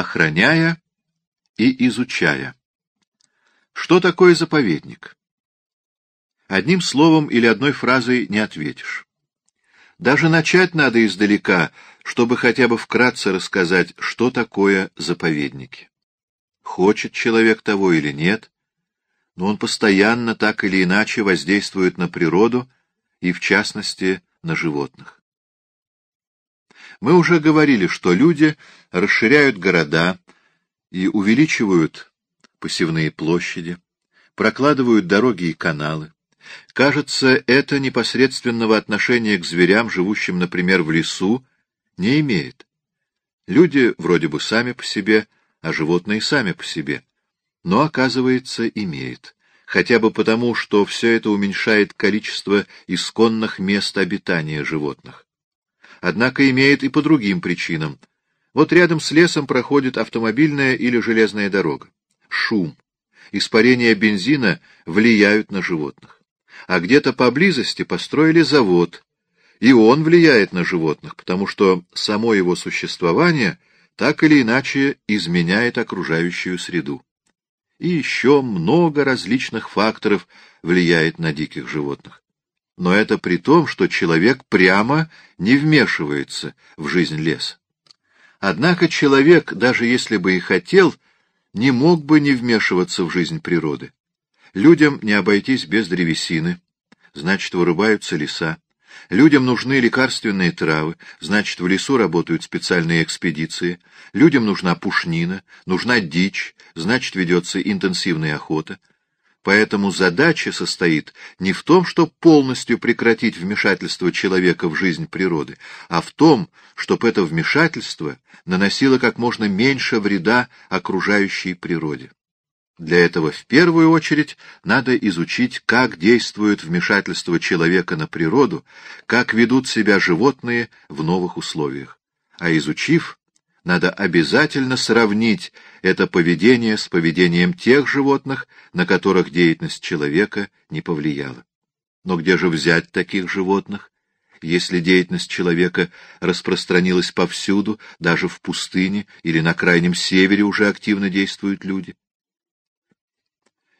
охраняя и изучая. Что такое заповедник? Одним словом или одной фразой не ответишь. Даже начать надо издалека, чтобы хотя бы вкратце рассказать, что такое заповедники. Хочет человек того или нет, но он постоянно так или иначе воздействует на природу и, в частности, на животных. Мы уже говорили, что люди расширяют города и увеличивают посевные площади, прокладывают дороги и каналы. Кажется, это непосредственного отношения к зверям, живущим, например, в лесу, не имеет. Люди вроде бы сами по себе, а животные сами по себе. Но, оказывается, имеет. Хотя бы потому, что все это уменьшает количество исконных мест обитания животных. Однако имеет и по другим причинам. Вот рядом с лесом проходит автомобильная или железная дорога. Шум, испарение бензина влияют на животных. А где-то поблизости построили завод, и он влияет на животных, потому что само его существование так или иначе изменяет окружающую среду. И еще много различных факторов влияет на диких животных. Но это при том, что человек прямо не вмешивается в жизнь леса. Однако человек, даже если бы и хотел, не мог бы не вмешиваться в жизнь природы. Людям не обойтись без древесины, значит, вырубаются леса. Людям нужны лекарственные травы, значит, в лесу работают специальные экспедиции. Людям нужна пушнина, нужна дичь, значит, ведется интенсивная охота. Поэтому задача состоит не в том, чтобы полностью прекратить вмешательство человека в жизнь природы, а в том, чтобы это вмешательство наносило как можно меньше вреда окружающей природе. Для этого в первую очередь надо изучить, как действует вмешательство человека на природу, как ведут себя животные в новых условиях. А изучив, надо обязательно сравнить это поведение с поведением тех животных, на которых деятельность человека не повлияла. Но где же взять таких животных? Если деятельность человека распространилась повсюду, даже в пустыне или на крайнем севере уже активно действуют люди.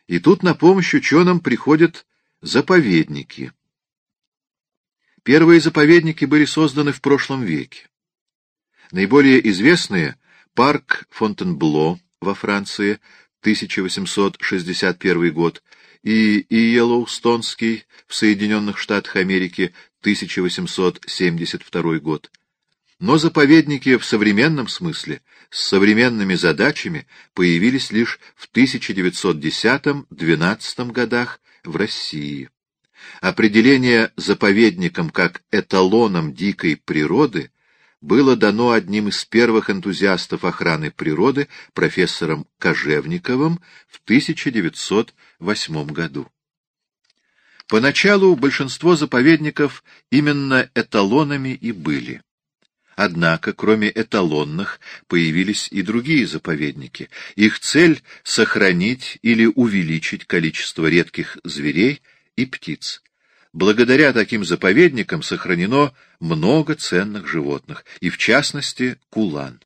И тут на помощь ученым приходят заповедники. Первые заповедники были созданы в прошлом веке. Наиболее известные — парк Фонтенбло во Франции, 1861 год, и Йеллоустонский в Соединенных Штатах Америки, 1872 год. Но заповедники в современном смысле с современными задачами появились лишь в 1910-12 годах в России. Определение заповедником как эталоном дикой природы было дано одним из первых энтузиастов охраны природы профессором Кожевниковым в 1908 году. Поначалу большинство заповедников именно эталонами и были. Однако, кроме эталонных, появились и другие заповедники. Их цель — сохранить или увеличить количество редких зверей и птиц. Благодаря таким заповедникам сохранено много ценных животных, и в частности кулан.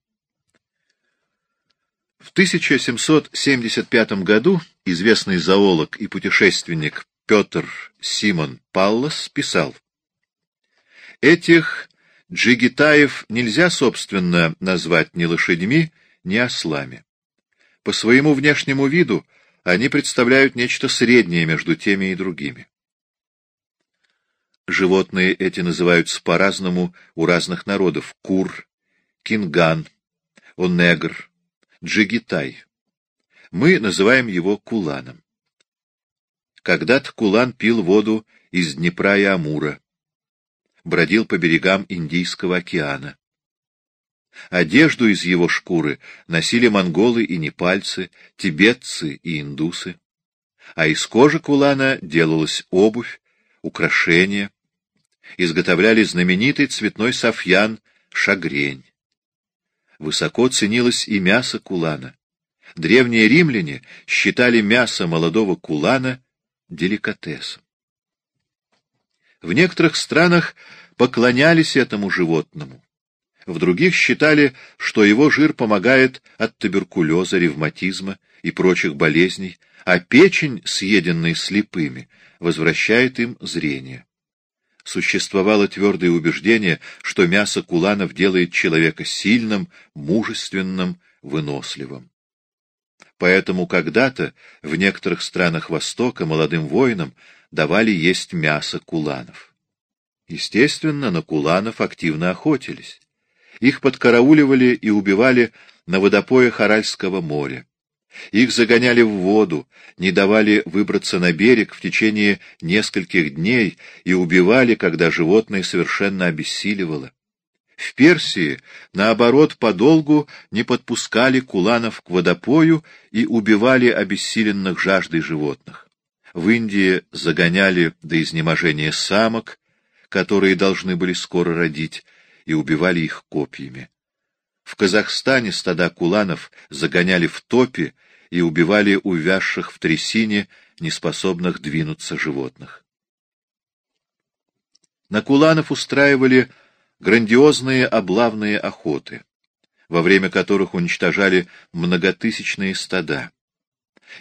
В 1775 году известный зоолог и путешественник Петр Симон Паллас писал «Этих Джигитаев нельзя, собственно, назвать ни лошадьми, ни ослами. По своему внешнему виду они представляют нечто среднее между теми и другими. Животные эти называются по-разному у разных народов — кур, кинган, онегр, джигитай. Мы называем его куланом. Когда-то кулан пил воду из Днепра и Амура бродил по берегам Индийского океана. Одежду из его шкуры носили монголы и непальцы, тибетцы и индусы. А из кожи кулана делалась обувь, украшения. Изготовляли знаменитый цветной софьян шагрень. Высоко ценилось и мясо кулана. Древние римляне считали мясо молодого кулана деликатесом. В некоторых странах поклонялись этому животному. В других считали, что его жир помогает от туберкулеза, ревматизма и прочих болезней, а печень, съеденная слепыми, возвращает им зрение. Существовало твердое убеждение, что мясо куланов делает человека сильным, мужественным, выносливым. Поэтому когда-то в некоторых странах Востока молодым воинам давали есть мясо куланов. Естественно, на куланов активно охотились. Их подкарауливали и убивали на водопоях Аральского моря. Их загоняли в воду, не давали выбраться на берег в течение нескольких дней и убивали, когда животное совершенно обессиливало. В Персии, наоборот, подолгу не подпускали куланов к водопою и убивали обессиленных жаждой животных. В Индии загоняли до изнеможения самок, которые должны были скоро родить, и убивали их копьями. В Казахстане стада куланов загоняли в топи и убивали увязших в трясине, неспособных двинуться животных. На куланов устраивали грандиозные облавные охоты, во время которых уничтожали многотысячные стада.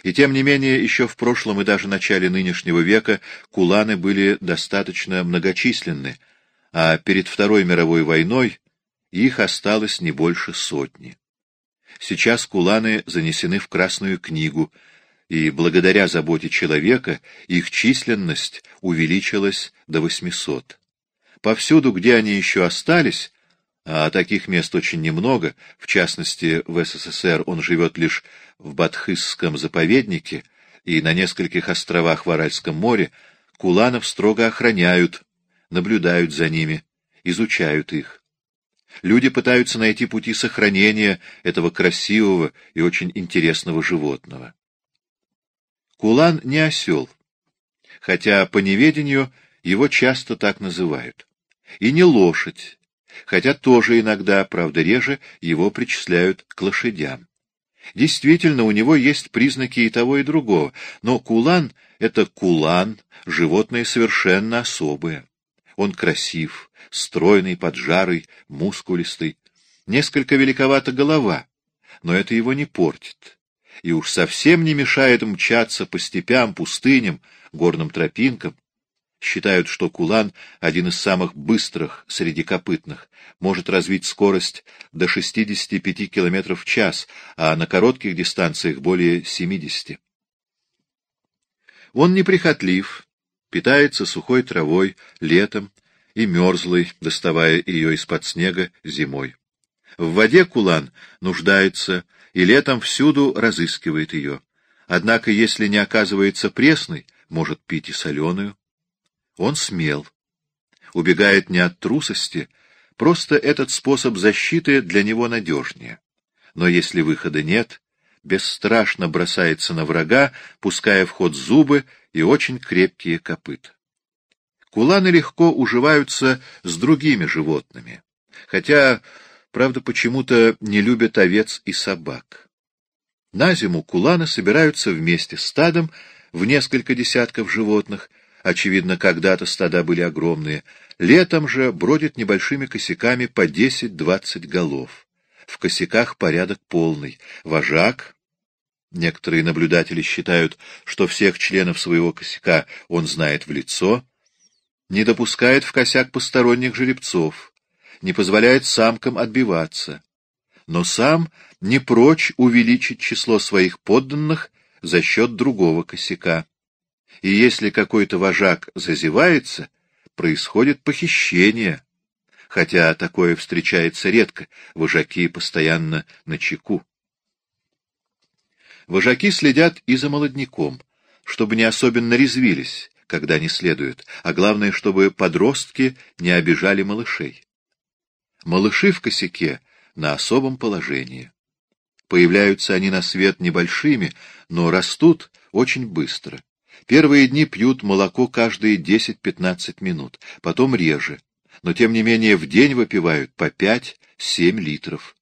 И тем не менее, еще в прошлом и даже начале нынешнего века куланы были достаточно многочисленны, а перед Второй мировой войной их осталось не больше сотни. Сейчас куланы занесены в Красную книгу, и благодаря заботе человека их численность увеличилась до 800. Повсюду, где они еще остались, а таких мест очень немного, в частности, в СССР он живет лишь в Бадхысском заповеднике и на нескольких островах в Аральском море, куланов строго охраняют, наблюдают за ними, изучают их. Люди пытаются найти пути сохранения этого красивого и очень интересного животного. Кулан не осел, хотя по неведению его часто так называют. И не лошадь, хотя тоже иногда, правда реже, его причисляют к лошадям. Действительно, у него есть признаки и того, и другого, но кулан — это кулан, животное совершенно особое. Он красив, стройный, поджарый, мускулистый. Несколько великовата голова, но это его не портит. И уж совсем не мешает мчаться по степям, пустыням, горным тропинкам. Считают, что кулан — один из самых быстрых среди копытных, может развить скорость до 65 км в час, а на коротких дистанциях более 70. Он неприхотлив, питается сухой травой летом и мерзлой, доставая ее из-под снега зимой. В воде кулан нуждается и летом всюду разыскивает ее. Однако, если не оказывается пресной, может пить и соленую. Он смел. Убегает не от трусости, просто этот способ защиты для него надежнее. Но если выхода нет, бесстрашно бросается на врага, пуская в ход зубы и очень крепкие копыта. Куланы легко уживаются с другими животными, хотя, правда, почему-то не любят овец и собак. На зиму куланы собираются вместе с стадом в несколько десятков животных, очевидно, когда-то стада были огромные, летом же бродят небольшими косяками по 10-20 голов. В косяках порядок полный. Вожак, некоторые наблюдатели считают, что всех членов своего косяка он знает в лицо, не допускает в косяк посторонних жеребцов, не позволяет самкам отбиваться, но сам не прочь увеличить число своих подданных за счет другого косяка. И если какой-то вожак зазевается, происходит похищение, хотя такое встречается редко, вожаки постоянно на чеку. Вожаки следят и за молодняком, чтобы не особенно резвились, когда не следует, а главное, чтобы подростки не обижали малышей. Малыши в косяке на особом положении. Появляются они на свет небольшими, но растут очень быстро. Первые дни пьют молоко каждые 10-15 минут, потом реже, но тем не менее в день выпивают по 5-7 литров.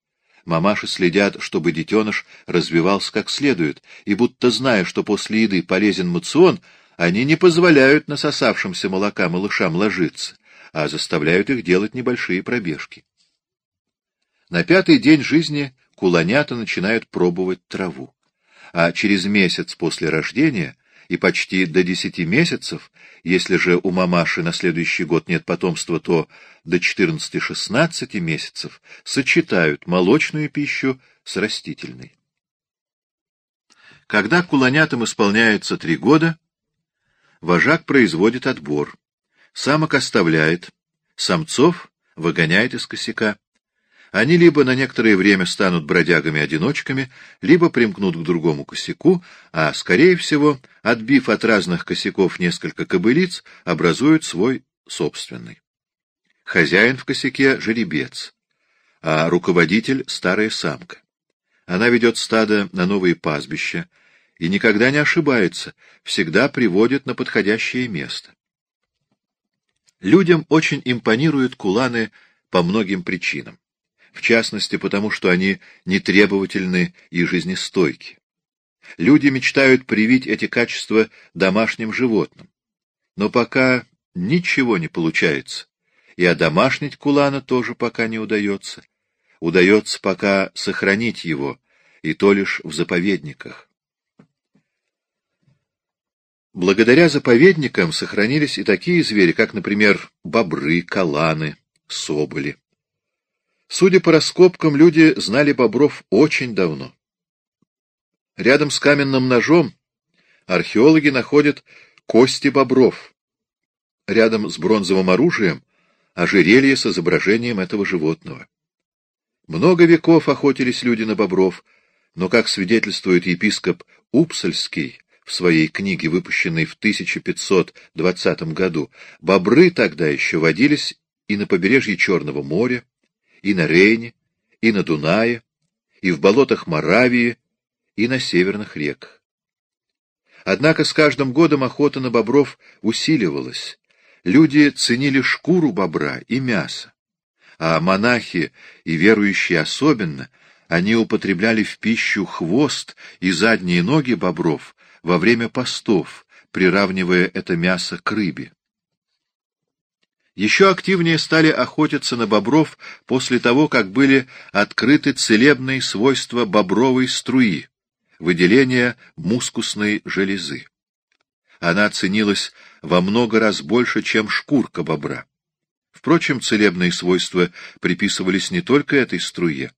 Мамаши следят, чтобы детеныш развивался как следует, и будто зная, что после еды полезен мацион, они не позволяют насосавшимся молока малышам ложиться, а заставляют их делать небольшие пробежки. На пятый день жизни куланята начинают пробовать траву, а через месяц после рождения и почти до десяти месяцев, если же у мамаши на следующий год нет потомства, то до 14-16 месяцев сочетают молочную пищу с растительной. Когда куланятам исполняется три года, вожак производит отбор. Самок оставляет, самцов выгоняет из косяка. Они либо на некоторое время станут бродягами-одиночками, либо примкнут к другому косяку, а, скорее всего, отбив от разных косяков несколько кобылиц, образуют свой собственный. Хозяин в косяке — жеребец, а руководитель — старая самка. Она ведет стадо на новые пастбища и никогда не ошибается, всегда приводит на подходящее место. Людям очень импонируют куланы по многим причинам. В частности, потому что они нетребовательны и жизнестойки. Люди мечтают привить эти качества домашним животным. Но пока ничего не получается. И одомашнить кулана тоже пока не удается. Удается пока сохранить его, и то лишь в заповедниках. Благодаря заповедникам сохранились и такие звери, как, например, бобры, каланы, соболи. Судя по раскопкам, люди знали бобров очень давно. Рядом с каменным ножом археологи находят кости бобров. Рядом с бронзовым оружием — ожерелье с изображением этого животного. Много веков охотились люди на бобров, но, как свидетельствует епископ Упсальский, в своей книге, выпущенной в 1520 году, бобры тогда еще водились и на побережье Черного моря, и на Рейне, и на Дунае, и в болотах Моравии, и на северных реках. Однако с каждым годом охота на бобров усиливалась. Люди ценили шкуру бобра и мясо, а монахи и верующие особенно, они употребляли в пищу хвост и задние ноги бобров во время постов, приравнивая это мясо к рыбе. Еще активнее стали охотиться на бобров после того, как были открыты целебные свойства бобровой струи, выделения мускусной железы. Она ценилась во много раз больше, чем шкурка бобра. Впрочем, целебные свойства приписывались не только этой струе.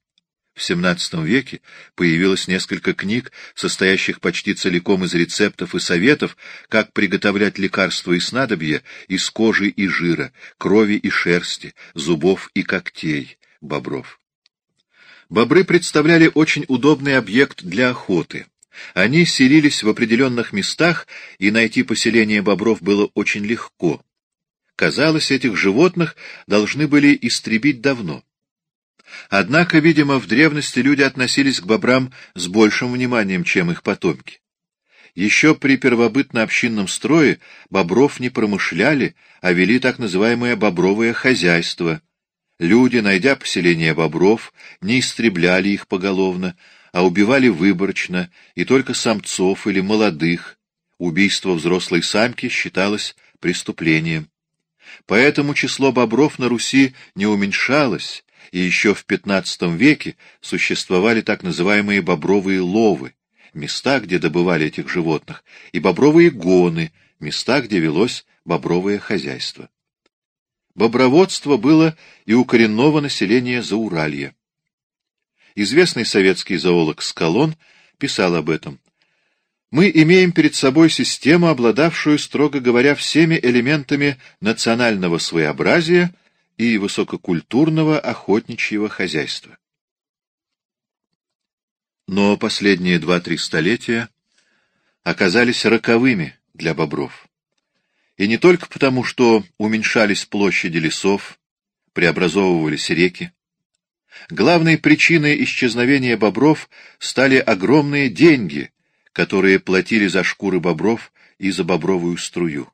В XVII веке появилось несколько книг, состоящих почти целиком из рецептов и советов, как приготовлять лекарства и снадобья из кожи и жира, крови и шерсти, зубов и когтей бобров. Бобры представляли очень удобный объект для охоты. Они селились в определенных местах, и найти поселение бобров было очень легко. Казалось, этих животных должны были истребить давно. Однако, видимо, в древности люди относились к бобрам с большим вниманием, чем их потомки. Еще при первобытно-общинном строе бобров не промышляли, а вели так называемое бобровое хозяйство. Люди, найдя поселение бобров, не истребляли их поголовно, а убивали выборочно, и только самцов или молодых. Убийство взрослой самки считалось преступлением. Поэтому число бобров на Руси не уменьшалось, и еще в XV веке существовали так называемые бобровые ловы, места, где добывали этих животных, и бобровые гоны, места, где велось бобровое хозяйство. Боброводство было и у коренного населения Зауралья. Известный советский зоолог Скалон писал об этом. Мы имеем перед собой систему, обладавшую, строго говоря, всеми элементами национального своеобразия и высококультурного охотничьего хозяйства. Но последние два-три столетия оказались роковыми для бобров. И не только потому, что уменьшались площади лесов, преобразовывались реки. Главной причиной исчезновения бобров стали огромные деньги, которые платили за шкуры бобров и за бобровую струю.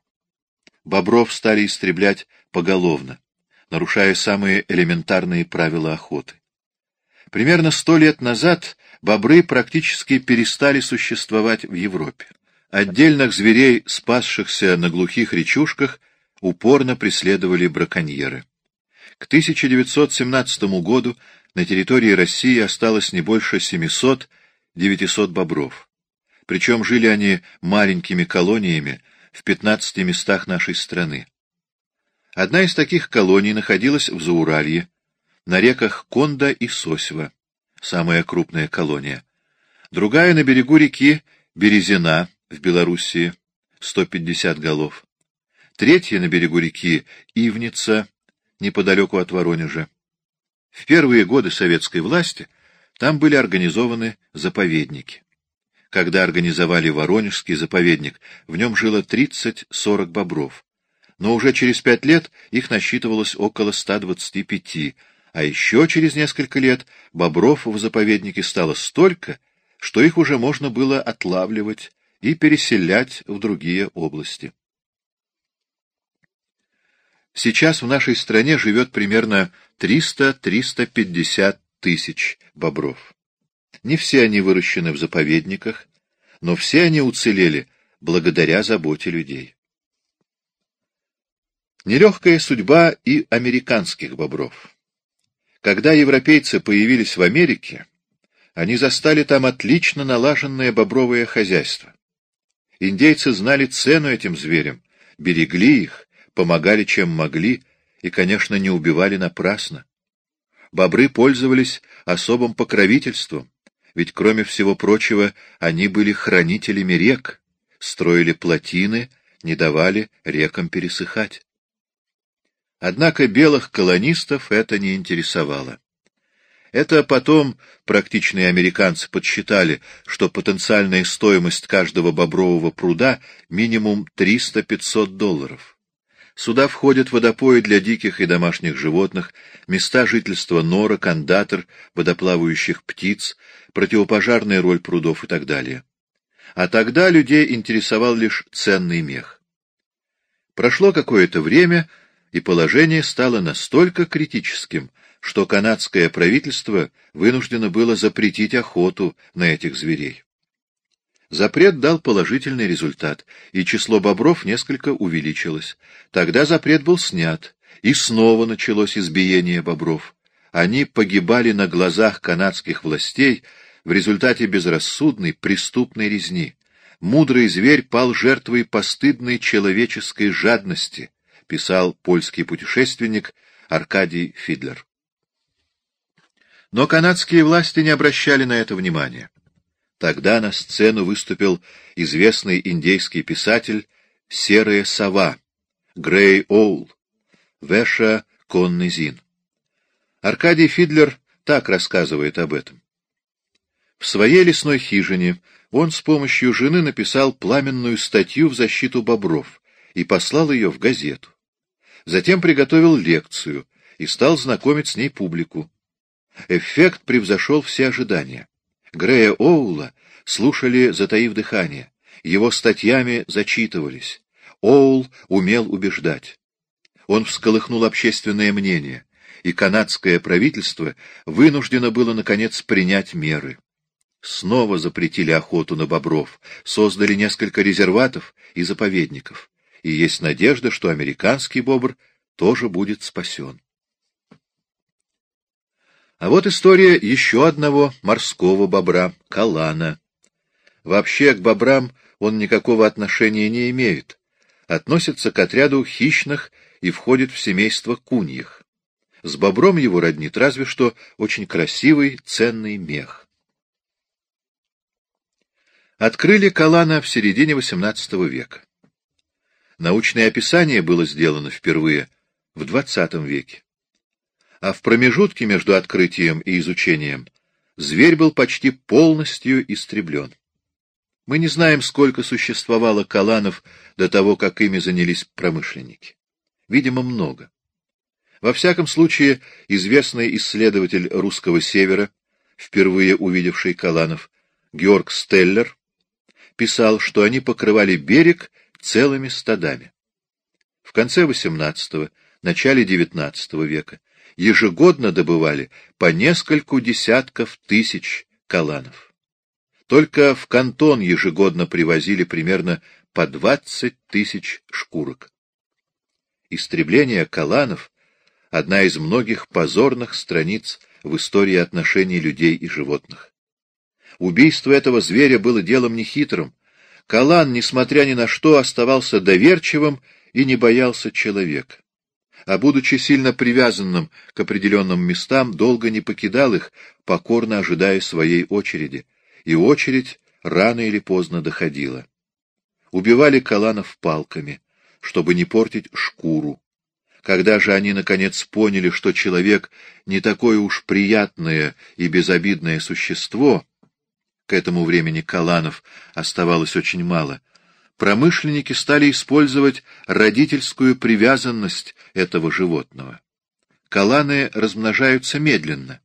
Бобров стали истреблять поголовно нарушая самые элементарные правила охоты. Примерно сто лет назад бобры практически перестали существовать в Европе. Отдельных зверей, спасшихся на глухих речушках, упорно преследовали браконьеры. К 1917 году на территории России осталось не больше 700-900 бобров. Причем жили они маленькими колониями в 15 местах нашей страны. Одна из таких колоний находилась в Зауралье, на реках Конда и Сосева, самая крупная колония. Другая на берегу реки Березина в Белоруссии, 150 голов. Третья на берегу реки Ивница, неподалеку от Воронежа. В первые годы советской власти там были организованы заповедники. Когда организовали Воронежский заповедник, в нем жило 30-40 бобров. Но уже через пять лет их насчитывалось около 125, а еще через несколько лет бобров в заповеднике стало столько, что их уже можно было отлавливать и переселять в другие области. Сейчас в нашей стране живет примерно 300-350 тысяч бобров. Не все они выращены в заповедниках, но все они уцелели благодаря заботе людей. Нелегкая судьба и американских бобров. Когда европейцы появились в Америке, они застали там отлично налаженное бобровое хозяйство. Индейцы знали цену этим зверям, берегли их, помогали чем могли и, конечно, не убивали напрасно. Бобры пользовались особым покровительством, ведь, кроме всего прочего, они были хранителями рек, строили плотины, не давали рекам пересыхать. Однако белых колонистов это не интересовало. Это потом практичные американцы подсчитали, что потенциальная стоимость каждого бобрового пруда минимум 300-500 долларов. Сюда входят водопои для диких и домашних животных, места жительства норок, андатор, водоплавающих птиц, противопожарная роль прудов и так далее. А тогда людей интересовал лишь ценный мех. Прошло какое-то время, и положение стало настолько критическим, что канадское правительство вынуждено было запретить охоту на этих зверей. Запрет дал положительный результат, и число бобров несколько увеличилось. Тогда запрет был снят, и снова началось избиение бобров. Они погибали на глазах канадских властей в результате безрассудной преступной резни. Мудрый зверь пал жертвой постыдной человеческой жадности, писал польский путешественник Аркадий Фидлер. Но канадские власти не обращали на это внимания. Тогда на сцену выступил известный индейский писатель «Серая сова» Грей Оул, Веша Коннезин. Аркадий Фидлер так рассказывает об этом. В своей лесной хижине он с помощью жены написал пламенную статью в защиту бобров и послал ее в газету. Затем приготовил лекцию и стал знакомить с ней публику. Эффект превзошел все ожидания. Грея Оула слушали, затаив дыхание. Его статьями зачитывались. Оул умел убеждать. Он всколыхнул общественное мнение, и канадское правительство вынуждено было, наконец, принять меры. Снова запретили охоту на бобров, создали несколько резерватов и заповедников, и есть надежда, что американский бобр тоже будет спасен. А вот история еще одного морского бобра — Калана. Вообще к бобрам он никакого отношения не имеет. Относится к отряду хищных и входит в семейство куньих. С бобром его роднит разве что очень красивый, ценный мех. Открыли Калана в середине XVIII века. Научное описание было сделано впервые в XX веке а в промежутке между открытием и изучением зверь был почти полностью истреблен. Мы не знаем, сколько существовало каланов до того, как ими занялись промышленники. Видимо, много. Во всяком случае, известный исследователь русского севера, впервые увидевший каланов, Георг Стеллер, писал, что они покрывали берег целыми стадами. В конце XVIII, начале XIX века ежегодно добывали по нескольку десятков тысяч каланов. Только в кантон ежегодно привозили примерно по двадцать тысяч шкурок. Истребление каланов — одна из многих позорных страниц в истории отношений людей и животных. Убийство этого зверя было делом нехитрым. Калан, несмотря ни на что, оставался доверчивым и не боялся человека. А будучи сильно привязанным к определенным местам, долго не покидал их, покорно ожидая своей очереди. И очередь рано или поздно доходила. Убивали Каланов палками, чтобы не портить шкуру. Когда же они, наконец, поняли, что человек не такое уж приятное и безобидное существо, к этому времени Каланов оставалось очень мало, промышленники стали использовать родительскую привязанность этого животного. Каланы размножаются медленно,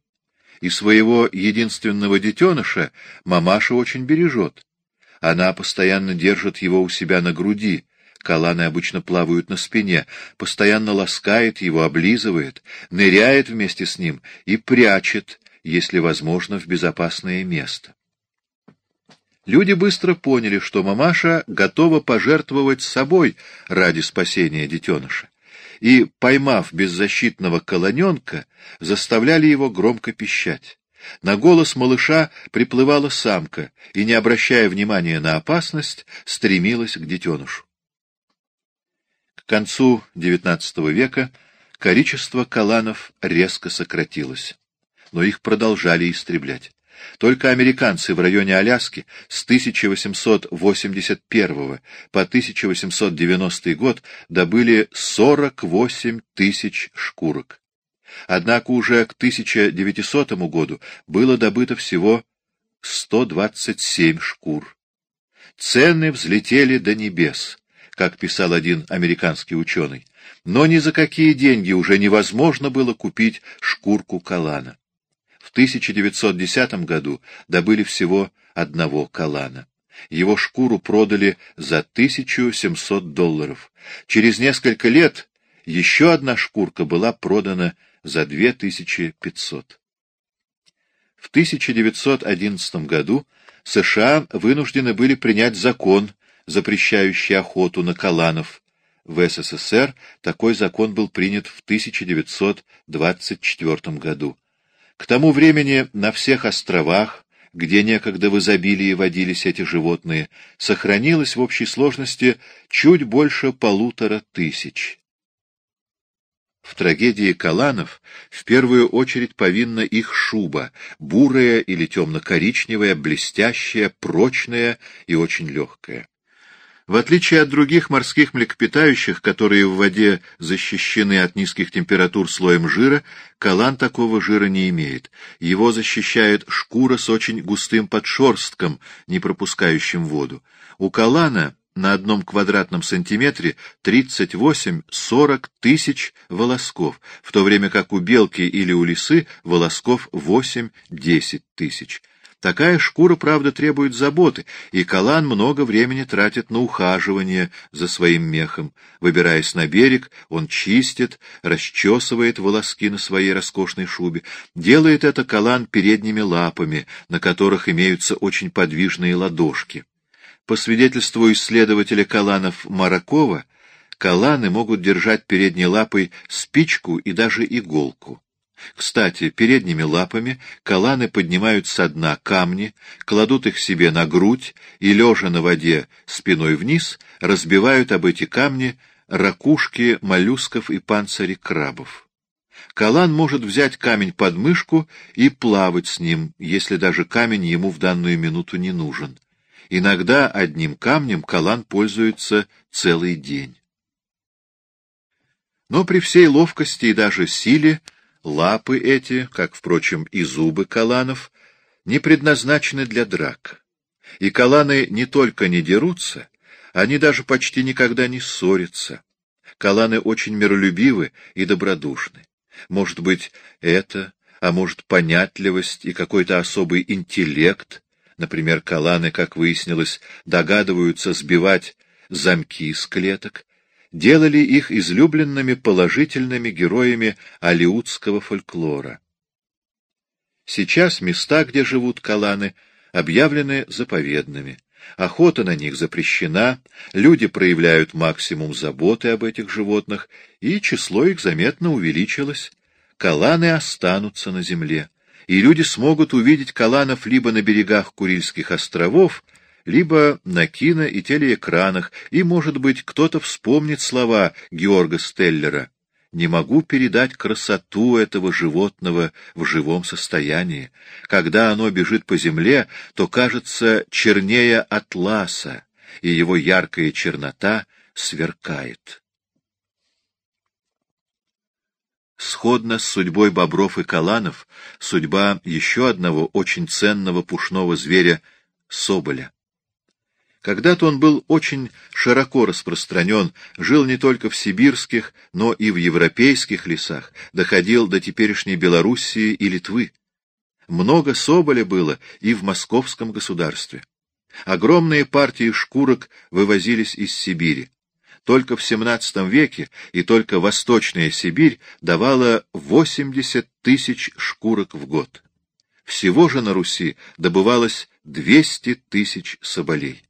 и своего единственного детеныша мамаша очень бережет. Она постоянно держит его у себя на груди, Каланы обычно плавают на спине, постоянно ласкает его, облизывает, ныряет вместе с ним и прячет, если возможно, в безопасное место. Люди быстро поняли, что мамаша готова пожертвовать собой ради спасения детеныша, и, поймав беззащитного колоненка, заставляли его громко пищать. На голос малыша приплывала самка и, не обращая внимания на опасность, стремилась к детенышу. К концу XIX века количество каланов резко сократилось, но их продолжали истреблять. Только американцы в районе Аляски с 1881 по 1890 год добыли 48 тысяч шкурок. Однако уже к 1900 году было добыто всего 127 шкур. Цены взлетели до небес как писал один американский ученый, но ни за какие деньги уже невозможно было купить шкурку калана. В 1910 году добыли всего одного калана. Его шкуру продали за 1700 долларов. Через несколько лет еще одна шкурка была продана за 2500. В 1911 году США вынуждены были принять закон, запрещающий охоту на каланов. В СССР такой закон был принят в 1924 году. К тому времени на всех островах, где некогда в изобилии водились эти животные, сохранилось в общей сложности чуть больше полутора тысяч. В трагедии Каланов в первую очередь повинна их шуба, бурая или темно-коричневая, блестящая, прочная и очень легкая. В отличие от других морских млекопитающих, которые в воде защищены от низких температур слоем жира, калан такого жира не имеет. Его защищает шкура с очень густым подшерстком, не пропускающим воду. У калана на одном квадратном сантиметре 38-40 тысяч волосков, в то время как у белки или у лисы волосков 8-10 тысяч. Такая шкура, правда, требует заботы, и Калан много времени тратит на ухаживание за своим мехом. Выбираясь на берег, он чистит, расчесывает волоски на своей роскошной шубе. Делает это Калан передними лапами, на которых имеются очень подвижные ладошки. По свидетельству исследователя Каланов Маракова, Каланы могут держать передней лапой спичку и даже иголку. Кстати, передними лапами каланы поднимают со дна камни, кладут их себе на грудь и, лежа на воде спиной вниз, разбивают об эти камни ракушки моллюсков и панцири крабов. Калан может взять камень под мышку и плавать с ним, если даже камень ему в данную минуту не нужен. Иногда одним камнем калан пользуется целый день. Но при всей ловкости и даже силе Лапы эти, как, впрочем, и зубы каланов, не предназначены для драк. И каланы не только не дерутся, они даже почти никогда не ссорятся. Каланы очень миролюбивы и добродушны. Может быть, это, а может, понятливость и какой-то особый интеллект, например, каланы, как выяснилось, догадываются сбивать замки с клеток, делали их излюбленными положительными героями алиутского фольклора. Сейчас места, где живут каланы, объявлены заповедными. Охота на них запрещена, люди проявляют максимум заботы об этих животных, и число их заметно увеличилось. каланы останутся на земле, и люди смогут увидеть каланов либо на берегах Курильских островов, либо на кино- и телеэкранах, и, может быть, кто-то вспомнит слова Георга Стеллера «Не могу передать красоту этого животного в живом состоянии. Когда оно бежит по земле, то кажется чернее атласа, и его яркая чернота сверкает». Сходно с судьбой бобров и каланов судьба еще одного очень ценного пушного зверя — соболя. Когда-то он был очень широко распространен, жил не только в сибирских, но и в европейских лесах, доходил до теперешней Белоруссии и Литвы. Много соболя было и в московском государстве. Огромные партии шкурок вывозились из Сибири. Только в XVII веке и только Восточная Сибирь давала 80 тысяч шкурок в год. Всего же на Руси добывалось 200 тысяч соболей.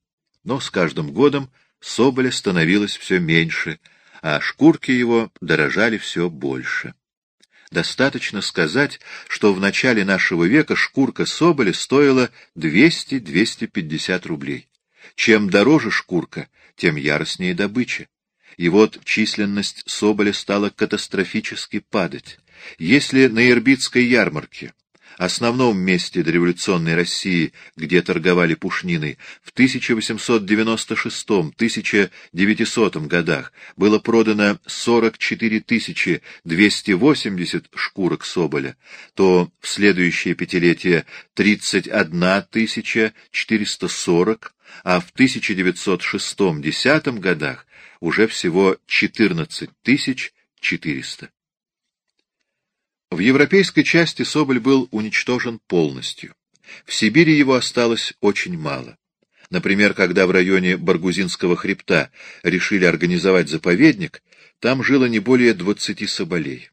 Но с каждым годом соболя становилось все меньше, а шкурки его дорожали все больше. Достаточно сказать, что в начале нашего века шкурка соболя стоила 200-250 рублей. Чем дороже шкурка, тем яростнее добыча. И вот численность соболя стала катастрофически падать. Если на Ирбитской ярмарке, основном месте дореволюционной России, где торговали пушниной, в 1896-1900 годах было продано 44 280 шкурок соболя, то в следующее пятилетие 31 440, а в 1906-10 годах уже всего 14 400. В европейской части Соболь был уничтожен полностью. В Сибири его осталось очень мало. Например, когда в районе Баргузинского хребта решили организовать заповедник, там жило не более 20 соболей.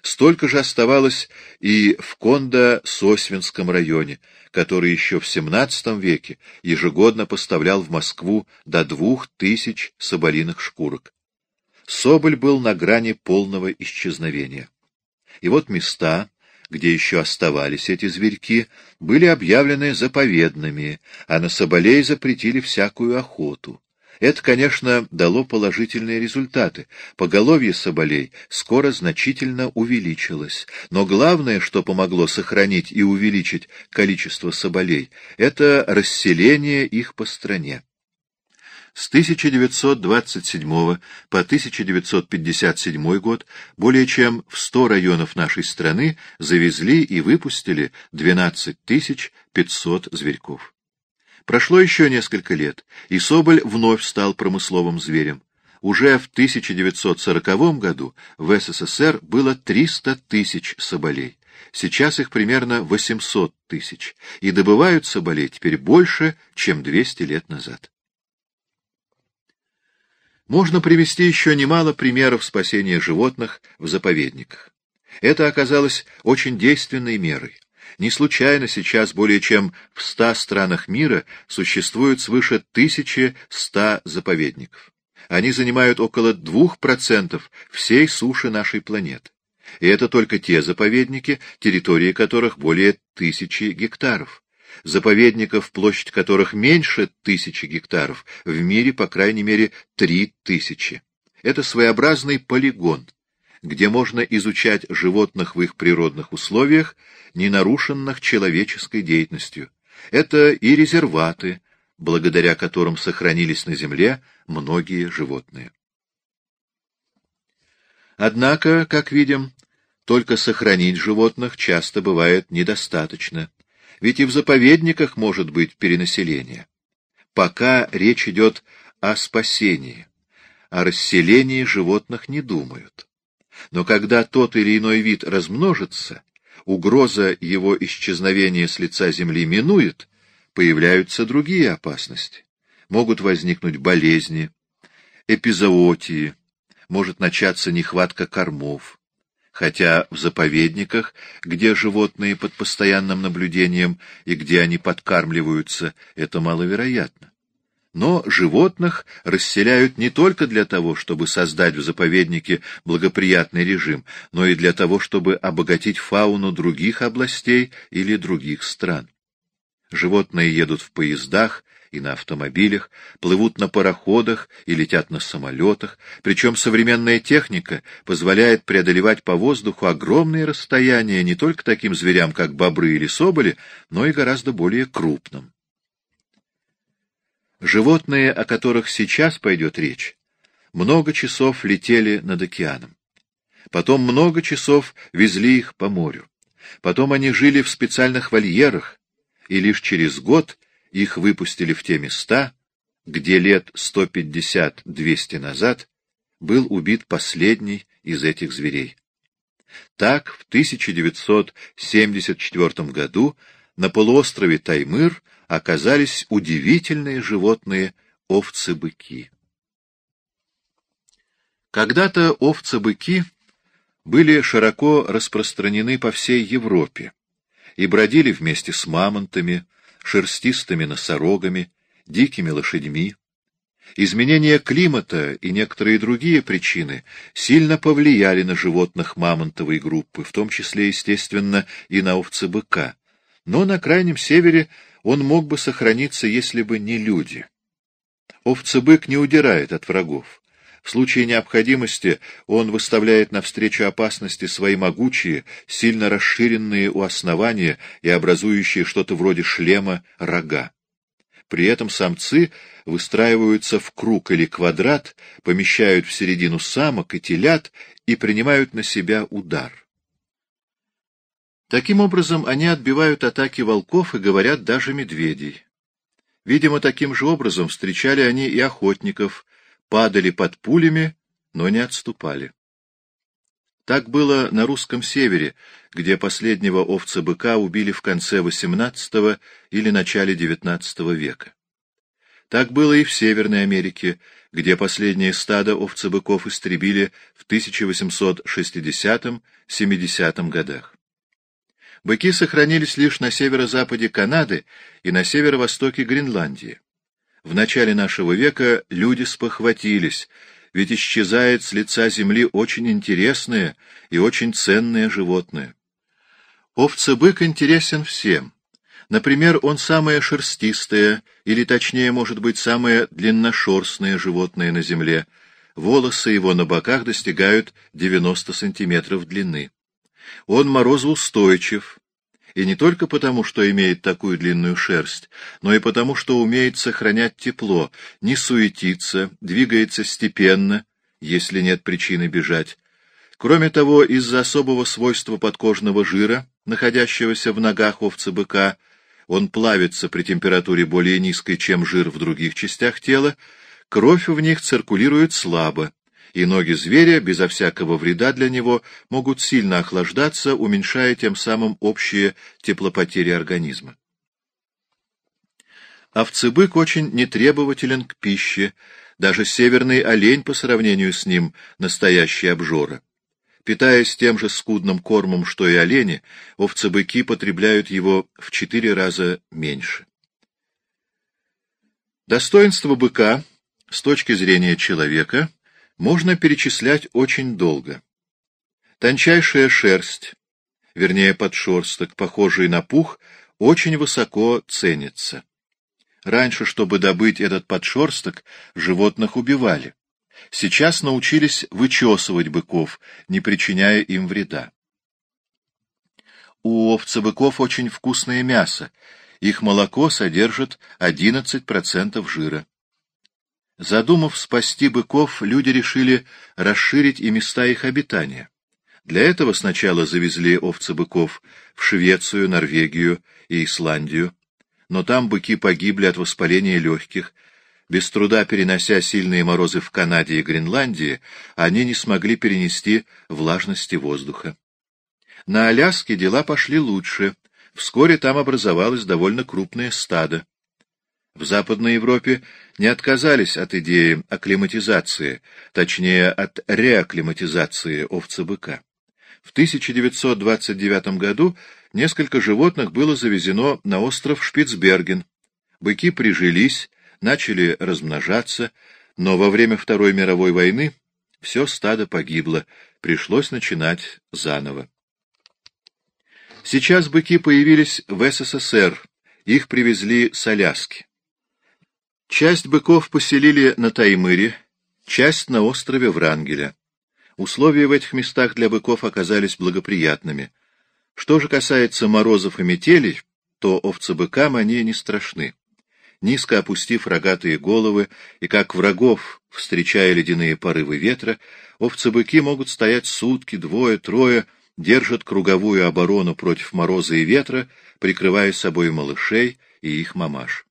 Столько же оставалось и в Кондо-Сосвинском районе, который еще в XVII веке ежегодно поставлял в Москву до двух тысяч соболиных шкурок. Соболь был на грани полного исчезновения. И вот места, где еще оставались эти зверьки, были объявлены заповедными, а на соболей запретили всякую охоту. Это, конечно, дало положительные результаты. Поголовье соболей скоро значительно увеличилось. Но главное, что помогло сохранить и увеличить количество соболей, это расселение их по стране. С 1927 по 1957 год более чем в 100 районов нашей страны завезли и выпустили 12 500 зверьков. Прошло еще несколько лет, и соболь вновь стал промысловым зверем. Уже в 1940 году в СССР было 300 тысяч соболей. Сейчас их примерно 800 тысяч, и добывают соболей теперь больше, чем 200 лет назад. Можно привести еще немало примеров спасения животных в заповедниках. Это оказалось очень действенной мерой. Не случайно сейчас более чем в ста странах мира существует свыше 1100 заповедников. Они занимают около 2% всей суши нашей планеты. И это только те заповедники, территории которых более тысячи гектаров. Заповедников, площадь которых меньше тысячи гектаров, в мире, по крайней мере, три тысячи. Это своеобразный полигон где можно изучать животных в их природных условиях, не нарушенных человеческой деятельностью. Это и резерваты, благодаря которым сохранились на Земле многие животные. Однако, как видим, только сохранить животных часто бывает недостаточно, ведь и в заповедниках может быть перенаселение. Пока речь идет о спасении, о расселении животных не думают. Но когда тот или иной вид размножится, угроза его исчезновения с лица земли минует, появляются другие опасности. Могут возникнуть болезни, эпизоотии, может начаться нехватка кормов. Хотя в заповедниках, где животные под постоянным наблюдением и где они подкармливаются, это маловероятно. Но животных расселяют не только для того, чтобы создать в заповеднике благоприятный режим, но и для того, чтобы обогатить фауну других областей или других стран. Животные едут в поездах и на автомобилях, плывут на пароходах и летят на самолетах, причем современная техника позволяет преодолевать по воздуху огромные расстояния не только таким зверям, как бобры или соболи, но и гораздо более крупным. Животные, о которых сейчас пойдет речь, много часов летели над океаном. Потом много часов везли их по морю. Потом они жили в специальных вольерах, и лишь через год их выпустили в те места, где лет 150-200 назад был убит последний из этих зверей. Так, в 1974 году на полуострове Таймыр оказались удивительные животные овцы-быки. Когда-то овцы-быки были широко распространены по всей Европе и бродили вместе с мамонтами, шерстистыми носорогами, дикими лошадьми. Изменение климата и некоторые другие причины сильно повлияли на животных мамонтовой группы, в том числе, естественно, и на овцы-быка. Но на крайнем севере он мог бы сохраниться, если бы не люди. Овцебык не удирает от врагов. В случае необходимости он выставляет навстречу опасности свои могучие, сильно расширенные у основания и образующие что-то вроде шлема рога. При этом самцы выстраиваются в круг или квадрат, помещают в середину самок и телят и принимают на себя удар. Таким образом, они отбивают атаки волков и говорят даже медведей. Видимо, таким же образом встречали они и охотников, падали под пулями, но не отступали. Так было на русском севере, где последнего овца-быка убили в конце XVIII или начале XIX века. Так было и в Северной Америке, где последнее стадо овцебыков истребили в 1860-70 годах. Быки сохранились лишь на северо-западе Канады и на северо-востоке Гренландии. В начале нашего века люди спохватились, ведь исчезает с лица земли очень интересное и очень ценное животное. Овца-бык интересен всем. Например, он самое шерстистое, или точнее, может быть, самое длинношерстное животное на земле. Волосы его на боках достигают 90 сантиметров длины. Он морозоустойчив, и не только потому, что имеет такую длинную шерсть, но и потому, что умеет сохранять тепло, не суетиться, двигается степенно, если нет причины бежать. Кроме того, из-за особого свойства подкожного жира, находящегося в ногах овцы-быка, он плавится при температуре более низкой, чем жир в других частях тела, кровь в них циркулирует слабо, и ноги зверя, безо всякого вреда для него, могут сильно охлаждаться, уменьшая тем самым общие теплопотери организма. Овцебык очень нетребователен к пище, даже северный олень по сравнению с ним — настоящий обжора. Питаясь тем же скудным кормом, что и олени, овцебыки потребляют его в четыре раза меньше. Достоинство быка с точки зрения человека — можно перечислять очень долго. Тончайшая шерсть, вернее подшерсток, похожий на пух, очень высоко ценится. Раньше, чтобы добыть этот подшерсток, животных убивали. Сейчас научились вычесывать быков, не причиняя им вреда. У овцебыков очень вкусное мясо. Их молоко содержит 11% жира. Задумав спасти быков, люди решили расширить и места их обитания. Для этого сначала завезли овцы-быков в Швецию, Норвегию и Исландию, но там быки погибли от воспаления легких. Без труда перенося сильные морозы в Канаде и Гренландии, они не смогли перенести влажности воздуха. На Аляске дела пошли лучше. Вскоре там образовалось довольно крупное стадо. В Западной Европе не отказались от идеи акклиматизации, точнее, от реакклиматизации овца-быка. В 1929 году несколько животных было завезено на остров Шпицберген. Быки прижились, начали размножаться, но во время Второй мировой войны все стадо погибло, пришлось начинать заново. Сейчас быки появились в СССР, их привезли с Аляски. Часть быков поселили на Таймыре, часть на острове Врангеля. Условия в этих местах для быков оказались благоприятными. Что же касается морозов и метелей, то овцебыкам они не страшны. Низко опустив рогатые головы и как врагов, встречая ледяные порывы ветра, овцебыки могут стоять сутки, двое, трое, держат круговую оборону против мороза и ветра, прикрывая собой малышей и их мамаш.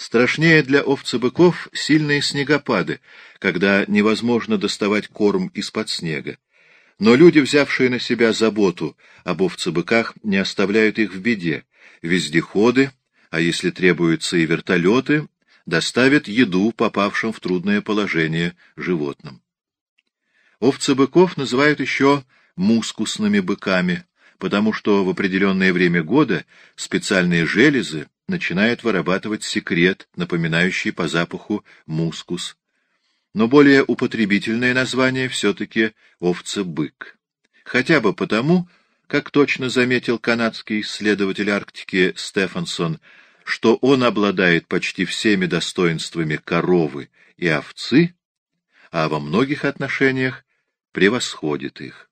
Страшнее для овцебыков сильные снегопады, когда невозможно доставать корм из-под снега. Но люди, взявшие на себя заботу об овцебыках, не оставляют их в беде. Вездеходы, а если требуются и вертолеты, доставят еду попавшим в трудное положение животным. Овцебыков называют еще мускусными быками, потому что в определенное время года специальные железы начинает вырабатывать секрет, напоминающий по запаху мускус. Но более употребительное название все-таки овца-бык. Хотя бы потому, как точно заметил канадский исследователь Арктики Стефансон, что он обладает почти всеми достоинствами коровы и овцы, а во многих отношениях превосходит их.